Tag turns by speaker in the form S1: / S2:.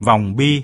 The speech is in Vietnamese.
S1: vòng bi